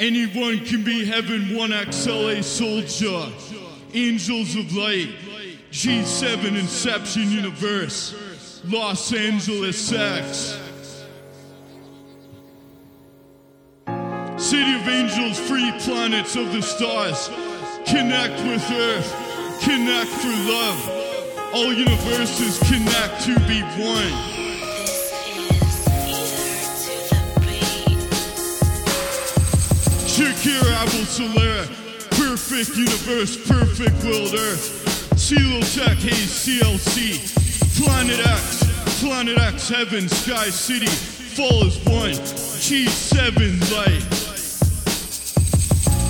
Anyone can be heaven, 1XLA soldier. Angels of Light. G7 Inception Universe. Los Angeles X. City of Angels, free planets of the stars. Connect with Earth. Connect for love. All universes connect to be one. Shakira Abel Solera, perfect universe, perfect world Earth. CeeLo Tech, Haze, CLC, Planet X, Planet X, Heaven, Sky City, Fall is one, G7 Light.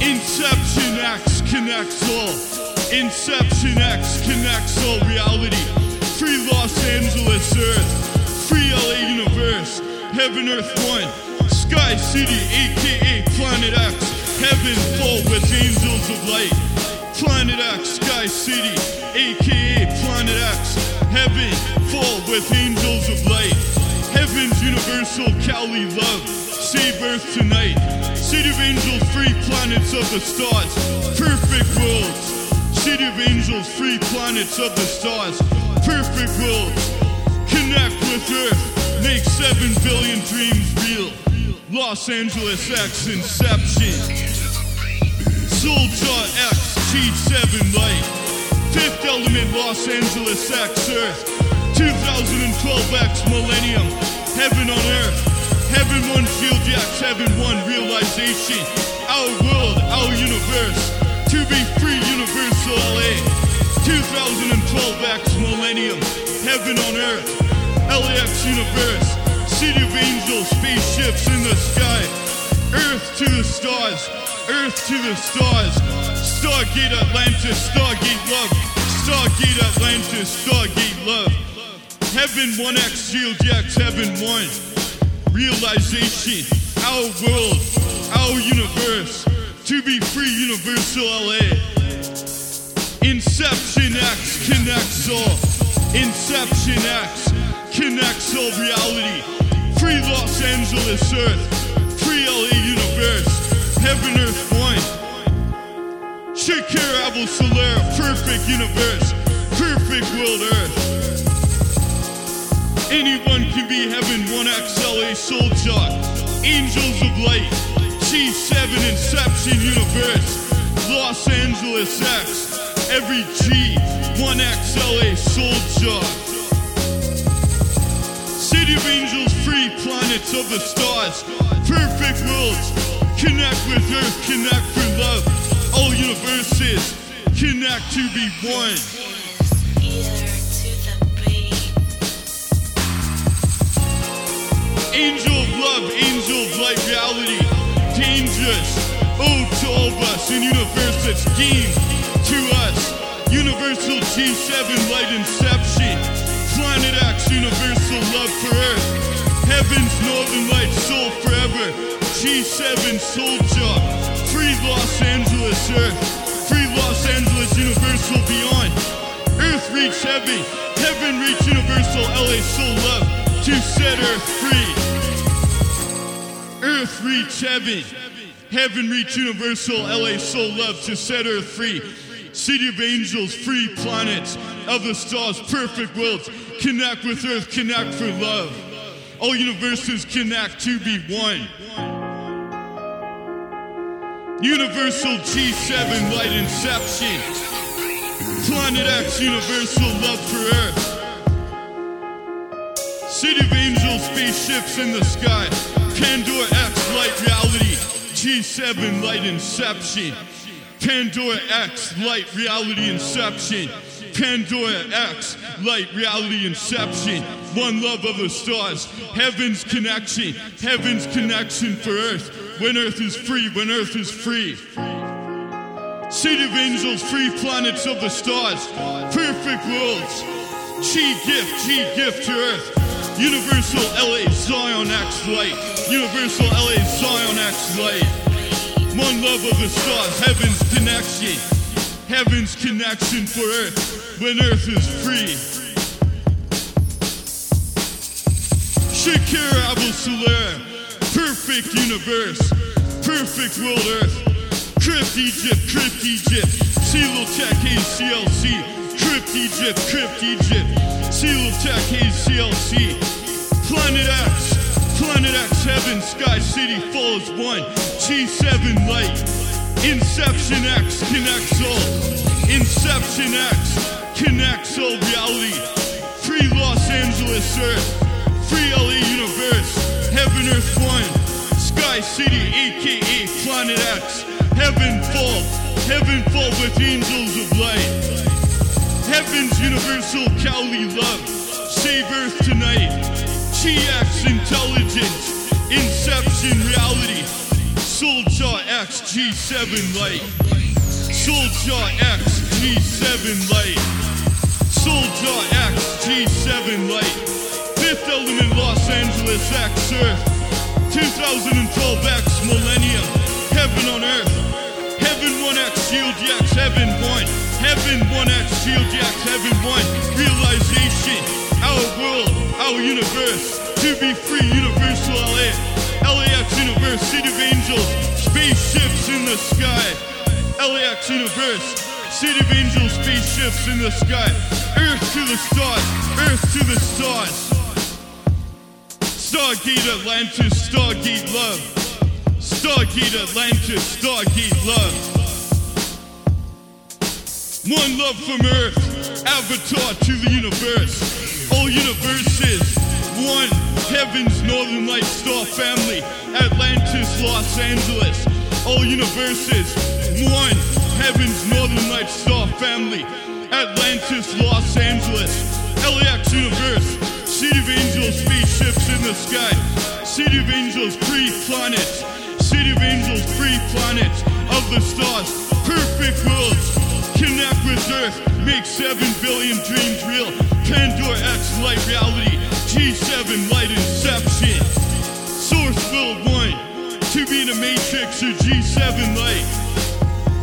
Inception X connects all. Inception X connects all reality. Free Los Angeles Earth, free LA Universe, Heaven Earth One, Sky City, aka Planet X, Heaven Fall with Angels of Light. Planet X, Sky City, aka Planet X, Heaven Fall with Angels of Light. Heaven's Universal Cali Love, save Earth tonight. City of Angels, free planets of the stars, perfect worlds. City of Angels, free planets of the stars, perfect worlds. Connect with Earth, make 7 billion dreams real. Los Angeles X Inception. Soldier X T7 Light. Fifth Element Los Angeles X Earth. 2012 X Millennium. Heaven on Earth. Heaven One Shield X. Heaven One Realization. Our world, our universe. To be free, Universal LA. 2012 X Millennium. Heaven on Earth. LAX Universe. City of Angels. Spaceships in the sky. Earth to the stars. Earth to the stars. Stargate Atlantis. Stargate Love. Stargate Atlantis. Stargate Love. Heaven 1X Shield X. Heaven 1. Realization. Our world. Our universe. To be free, Universal LA. Inception X connects all. Inception X connects all reality. Free Los Angeles Earth. Free LA Universe. Heaven Earth One. Shakira Abel Solera. Perfect universe. Perfect world Earth. Anyone can be heaven. 1XLA soldier. Angels of light. G7 Inception Universe. Los Angeles X. Every G. 1XLA soldier. City of Angels, free planets of the stars, perfect worlds. Connect with Earth, connect for love. All universes, connect to be one. Angel of love, angel of light, reality, dangerous. Ode to all of us in universe that's deemed to us. Universal G7 light inception. Planet X, universal love for Earth. Heaven's northern light, soul forever. G7 soldier. Free Los Angeles Earth. Free Los Angeles universal beyond. Earth reach heaven. Heaven reach universal LA soul love. To set Earth free. Earth reach heaven. Heaven reach universal LA soul love to set Earth free. City of angels, free planets of the stars, perfect worlds. Connect with Earth, connect for love. All universes connect to be one. Universal G7 light inception. Planet X, universal love for Earth. City of angels, spaceships in the sky. Pandora X, light reality. G7 light inception. Pandora X, light reality inception. Pandora X, light reality inception. One love of the stars. Heaven's connection. Heaven's connection for earth. When earth is free, when earth is free. City of angels, free planets of the stars. Perfect worlds. Chi gift, Chi gift to earth. Universal LA Zion X light. Universal LA Zion X light. One love of the stars, heaven's connection. Heaven's connection for earth when earth is free. Shakira Abel Soler, perfect universe, Perfect world earth. Crypt Egypt, Crypt Egypt. Seal Tech CLC. Crypt Egypt, Crypt Egypt. Seal Tech CLC. Planet X. Planet X Heaven, Sky City Falls 1. G7 Light. Inception X connects all. Inception X connects all reality. Free Los Angeles Earth. Free LA Universe. Heaven Earth 1. Sky City, aka Planet X. Heaven fall. Heaven fall with angels of light. Heaven's universal Cali love. Save Earth tonight. GX intelligence. Inception reality. Souljaw X G7 light. Soldier X G7 light. Soldier X G7 light. Fifth element Los Angeles X Earth. 2012 X Millennium. Heaven on Earth. Heaven 1X Shield X. Heaven 1. Heaven 1X Shield X. Heaven 1. Realization. Our world. Our universe. To be free. Universal LA. LAX Universe. City of Angels. Spaceships in the sky. LAX Universe. City of Angels. Spaceships in the sky. Earth to the stars. Earth to the stars. Stargate Atlantis, Stargate Love. Stargate Atlantis, Stargate Love. One love from Earth, avatar to the universe. All universes, one heaven's northern light star family, Atlantis, Los Angeles. All universes, one heaven's northern light star family, Atlantis, Los Angeles. LAX universe, City of Angels, spaceships in the sky. City of Angels, free planets. City of Angels, free planets of the stars. Perfect worlds. With Earth. Make 7 billion dreams real. Pandora X light reality. G7 light inception. Source world 1. To be in a matrix or G7 light.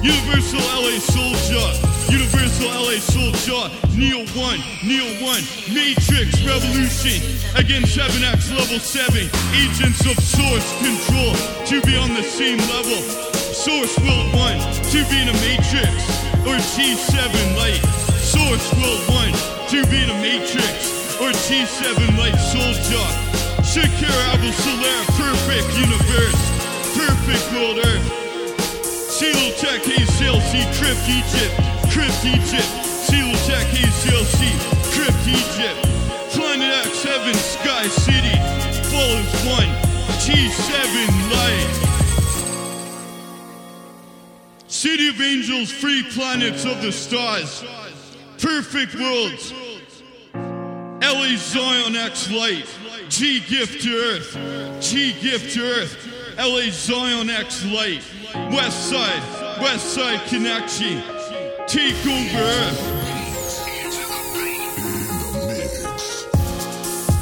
Universal LA Soldier. Universal LA Soldier, Neo 1, Neo 1, Matrix Revolution, against 7X level 7, agents of source control, to be on the same level. Source will 1, to be in a Matrix, or G7 Light. Source will 1, to be a Matrix, or G7 Light Soldier. Shakira Abu Solar, perfect universe, perfect world Earth. Silo Tech, ACLC, Crypt Egypt. Crypt Egypt, Seal Tech ACLC, Crypt Egypt, Planet X7, Sky City, Follows 1, G7 Light. City of Angels, free planets of the stars, perfect worlds. LA Zion X Light, G Gift to Earth, G Gift to Earth, LA Zion X Light, West Side, West Side Connection. Take over Earth.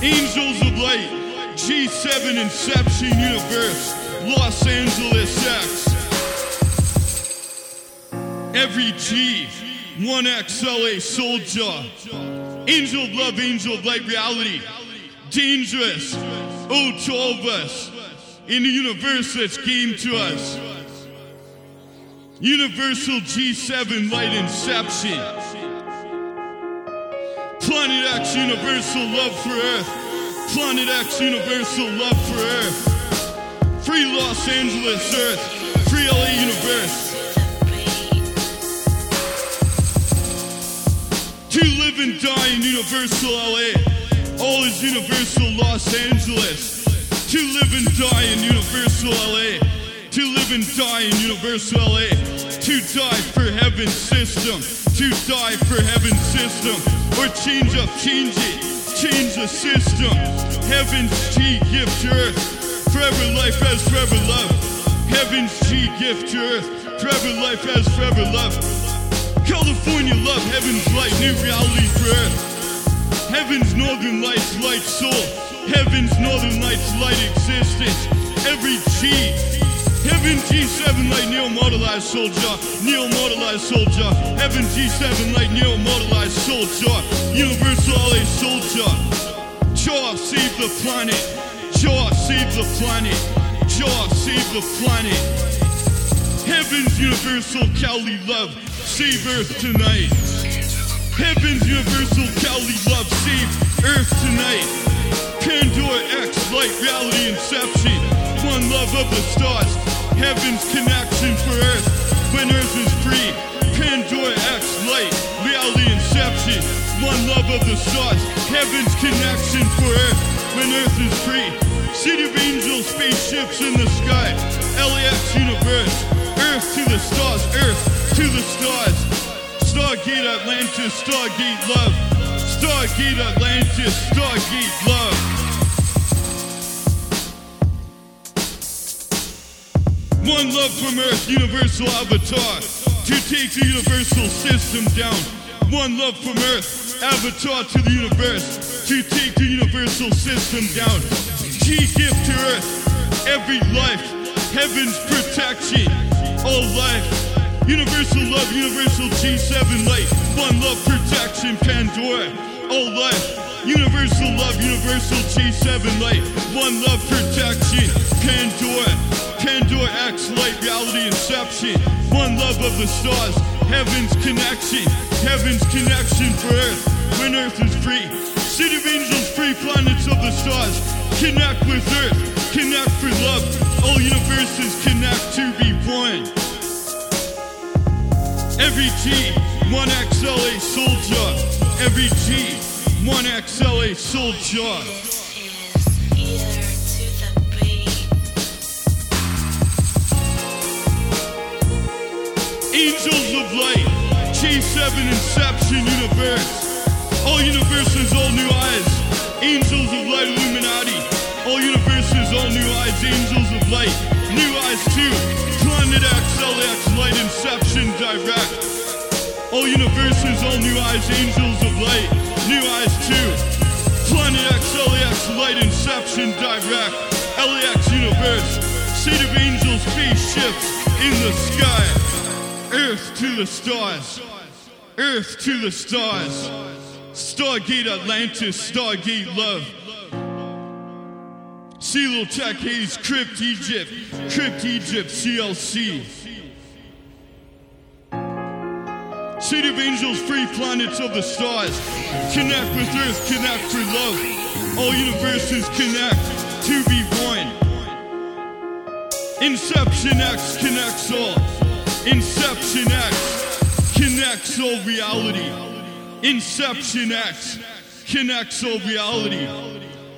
Angels of Light, G7 Inception Universe, Los Angeles X. Every G, 1XLA Soldier. Angel of Love, Angel of Light Reality. Dangerous. Oh, to all of us in the universe that's came to us. Universal G7 Light Inception. Planet X Universal Love for Earth. Planet X Universal Love for Earth. Free Los Angeles Earth. Free LA Universe. To live and die in Universal LA. All is Universal Los Angeles. To live and die in Universal LA to live and die in Universal LA, to die for heaven's system, to die for heaven's system, or change up, change it, change the system. Heaven's G gift to earth, forever life as forever love. Heaven's G gift to earth, forever life as forever love. California love, heaven's light, new reality earth. Heaven's northern lights, light soul. Heaven's northern lights, light existence. Every G Heaven G7 light neo modelized soldier, neo modelized soldier. Heaven G7 light neo modelized soldier, universal LA soldier. Jaw save the planet, Jaw save the planet, Jaw save the planet. Heaven's universal Cali love, save Earth tonight. Heaven's universal Cali love, save Earth tonight. Pandora X, light reality inception. One love of the stars, heaven's connection for Earth. When Earth is free, Pandora X, light reality inception. One love of the stars, heaven's connection for Earth. When Earth is free, city of angels, spaceships in the sky. LAX universe, Earth to the stars, Earth to the stars. Stargate Atlantis, Stargate love. Stargate Atlantis, Stargate love. One love from Earth, universal avatar. To take the universal system down. One love from Earth, avatar to the universe. To take the universal system down. G gift to Earth, every life. Heaven's protection, all life. Universal love, universal G7 light. One love, protection, Pandora, all life. Universal love, universal G7 light. One love, protection, Pandora. Pandora X light, reality inception. One love of the stars, heaven's connection. Heaven's connection for Earth, when Earth is free. City of angels, free planets of the stars. Connect with Earth, connect for love. All universes connect to be one. Every G, one XLA soldier. Every G, one XLA soldier. Angels of light, G7 Inception Universe. All universes, all new eyes. Angels of light, Illuminati. All universes, all new eyes. Angels of light, new eyes too. Planet X, LX, light Inception Direct. All universes, all new eyes. Angels of light, new eyes too. Planet X, LAX, light Inception Direct. LAX Universe, seat of angels, spaceships in the sky. Earth to the stars. Earth to the stars. Stargate Atlantis, Stargate Love. CeeLo Tech Hayes, Crypt Egypt, Crypt Egypt, CLC. Seed of angels, free planets of the stars. Connect with Earth, connect for love. All universes connect to be one. Inception X connects all. Inception X connects all reality. Inception X connects all reality.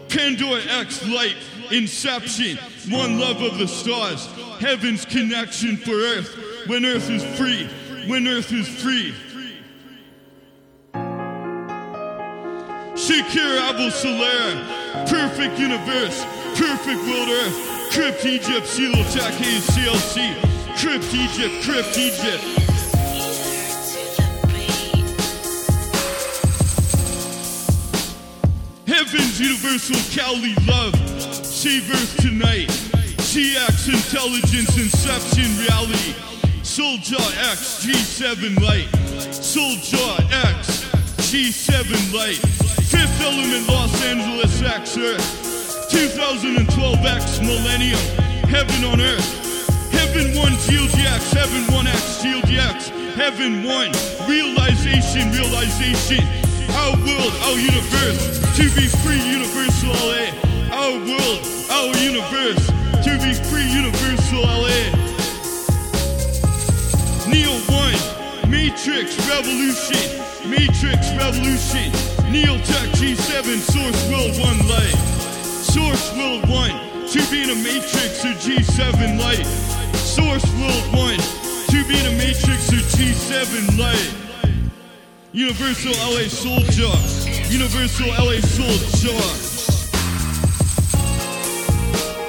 Pandora X light, Inception, one love of the stars, heaven's connection for Earth, when Earth is free, when Earth is free. Shakir Abu Soler, perfect universe, perfect world Earth, Crypt Egypt, Hayes, CLC, Crypt Egypt, Crypt Egypt. Heaven's universal Cali love, save Earth tonight. GX intelligence, inception, reality. Soldier X, G7 light. Soldier X, G7 light. Fifth element, Los Angeles X Earth. 2012 X Millennium, heaven on earth. Heaven 1 GLGX, Heaven 1X GLGX, Heaven 1, realization, realization. Our world, our universe, to be free, universal LA. Our world, our universe, to be free, universal LA. Neo 1, Matrix Revolution, Matrix Revolution, Neo Tech G7, Source World 1 Light, Source World 1, to be in a Matrix or G7 Light, Source World 1, to be in a Matrix or G7 Light, Universal LA Soldier, Universal LA Soldier.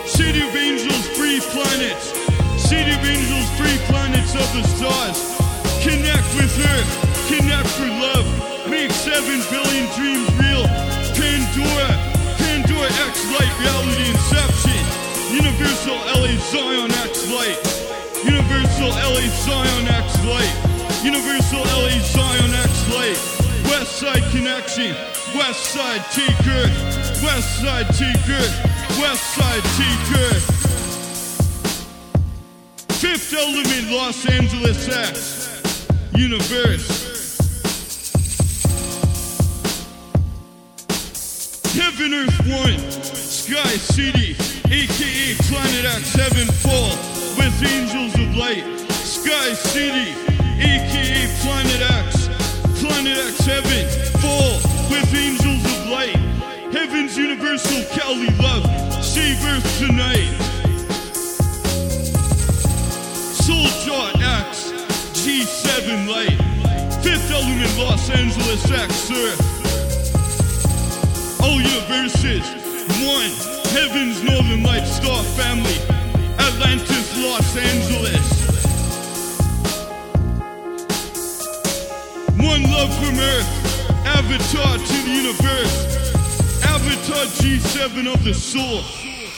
City of Angels, free planets. City of Angels, free planets of the stars. Connect with Earth, connect for love. Make seven billion dreams real. Pandora, Pandora X Light, reality inception. Universal LA Zion X Light. Universal LA Zion X Light. Universal LA Zion X Light. West Side Connection. West Side Take Earth. West Side Take Earth. West Side Take Earth. Fifth element, Los Angeles X. Universe. Heaven Earth One, Sky City, aka Planet X Heaven Fall with angels of light. Sky City, aka Planet X, Planet X Heaven Fall with angels of light. Heaven's universal Cali love, save Earth tonight. Souljaw X, G7 light. Fifth element, Los Angeles X Earth all universes. One, heaven's northern light star family, Atlantis, Los Angeles. Love from Earth, avatar to the universe, avatar G7 of the soul,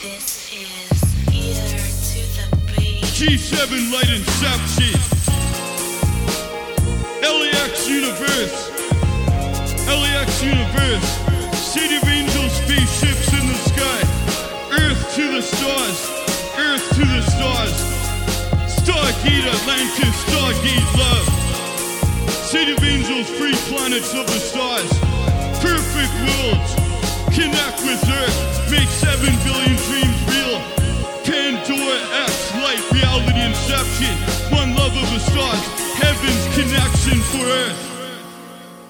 This is Either to the Beat. G7 light inception, LAX universe, LAX universe, city of angels, spaceships in the sky, Earth to the stars, Earth to the stars, Stargate Atlantis, Stargate love, city of angels, free planets of the stars, perfect worlds, connect with Earth, make seven billion dreams real, Pandora X, light reality inception, one love of the stars, heaven's connection for Earth.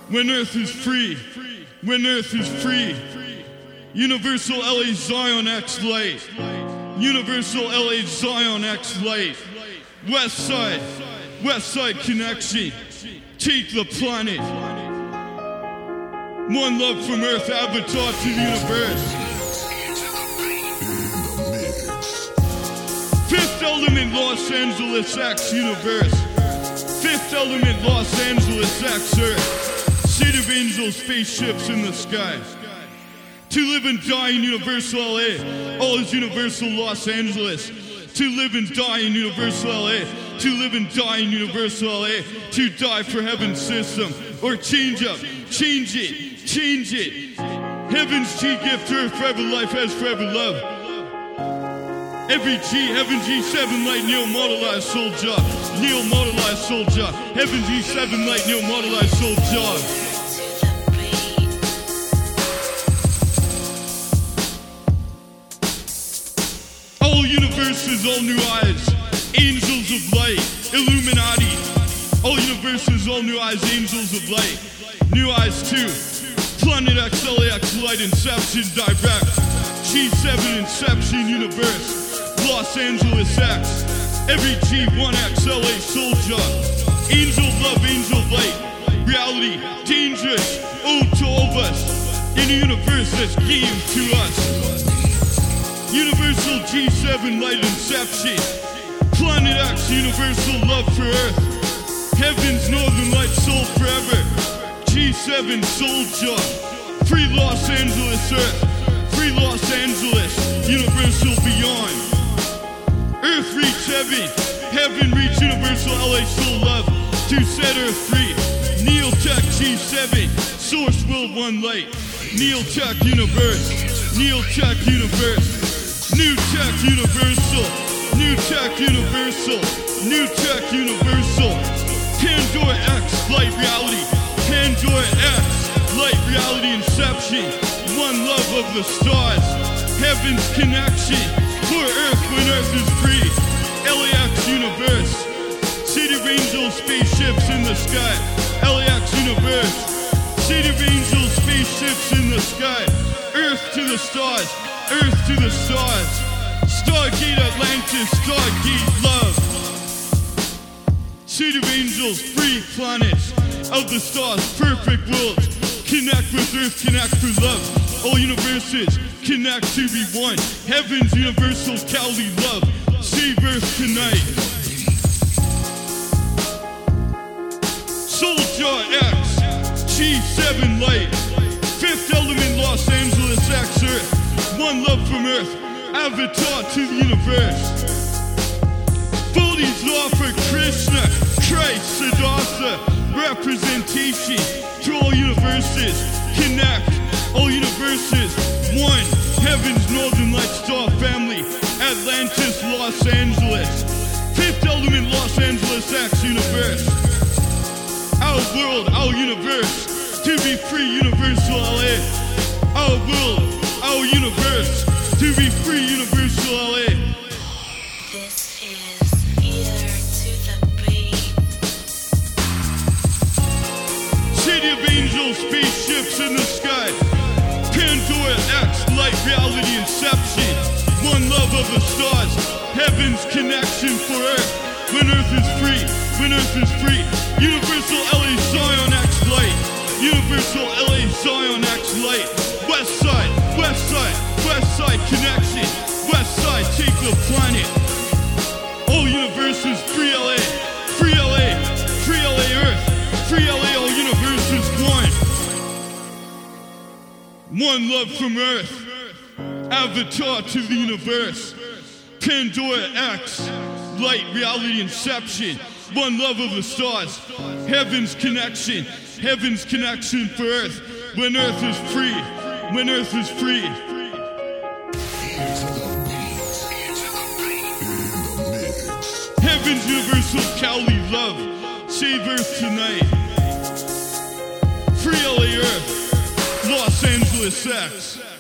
When Earth is free, when Earth is free. Universal LA Zion X Light. Universal LA Zion X Light. West Side, West Side Connection. Take the planet. One love from Earth, avatar to the universe. Fifth element, Los Angeles X Universe. Fifth element, Los Angeles X Earth. Seat of angels, spaceships in the sky. To live and die in Universal LA. All is Universal Los Angeles. To live and die in Universal LA. To live and die in Universal LA. To die for heaven's system. Or change up. Change it. Change it. Heaven's G gift, earth forever life has forever love. Every G, Heaven G7 light, Neo modelized soldier. Neo modelized soldier. Heaven G7 light, Neo modelized soldier. All universes, all new eyes, angels of light, Illuminati. All universes, all new eyes, angels of light, new eyes too. Planet X, light, inception, direct. G7 inception universe, Los Angeles X. Every G1X, LA soldier. Angel love, angel light. Reality, dangerous, ode to all of us. In a universe that's game to us. Universal G7 light inception. Planet X, universal love for Earth. Heaven's northern light soul forever. G7 soldier. Free Los Angeles Earth. Free Los Angeles. Universal beyond. Earth reach heaven. Heaven reach universal LA soul love. To set Earth free. Neil Tech G7. Source will one light. Neil Tech universe. Neil Tech universe. New Tech Universal, New Tech Universal, New Tech Universal, Pandora X, Light Reality, Pandora X, Light Reality Inception, One Love of the Stars, Heaven's Connection, for Earth when Earth is free, LAX Universe, City of Angels, spaceships in the sky, LAX Universe, City of Angels, spaceships in the sky, Earth to the stars, Earth to the stars, Stargate Atlantis, Stargate Love, City of Angels, free planets. Of the stars, perfect worlds, connect with Earth, connect for love, all universes, connect to be one, Heaven's universal Cali love, save Earth tonight. Soldier X, G7 Light, Fifth Element Los Angeles X Earth, One Love from Earth, Avatar to the universe. Bodhi's law for Krishna, Christ, Siddhartha, representation to all universes, connect all universes, one, heaven's northern light star family, Atlantis, Los Angeles. Fifth element, Los Angeles X universe. Our world, our universe, to be free, universal LA. Free, universal LA. This is Ear to the Beat. City of angels, spaceships in the sky. Pandora X, light reality inception. One love of the stars, heaven's connection for earth. When earth is free, when earth is free. Universal LA Zion X light. Universal LA Zion X light. West side, west side, west side connection. West side, take the planet. All universes, free LA, free LA, free LA Earth, free LA, all universes, one. One love from Earth, avatar to the universe. Pandora X, light reality inception. One love of the stars, heaven's connection, heaven's connection for Earth. When Earth is free, when Earth is free. Heaven's universal Cali love. Save Earth tonight. Free Earth. Los Angeles X.